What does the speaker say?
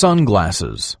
sunglasses.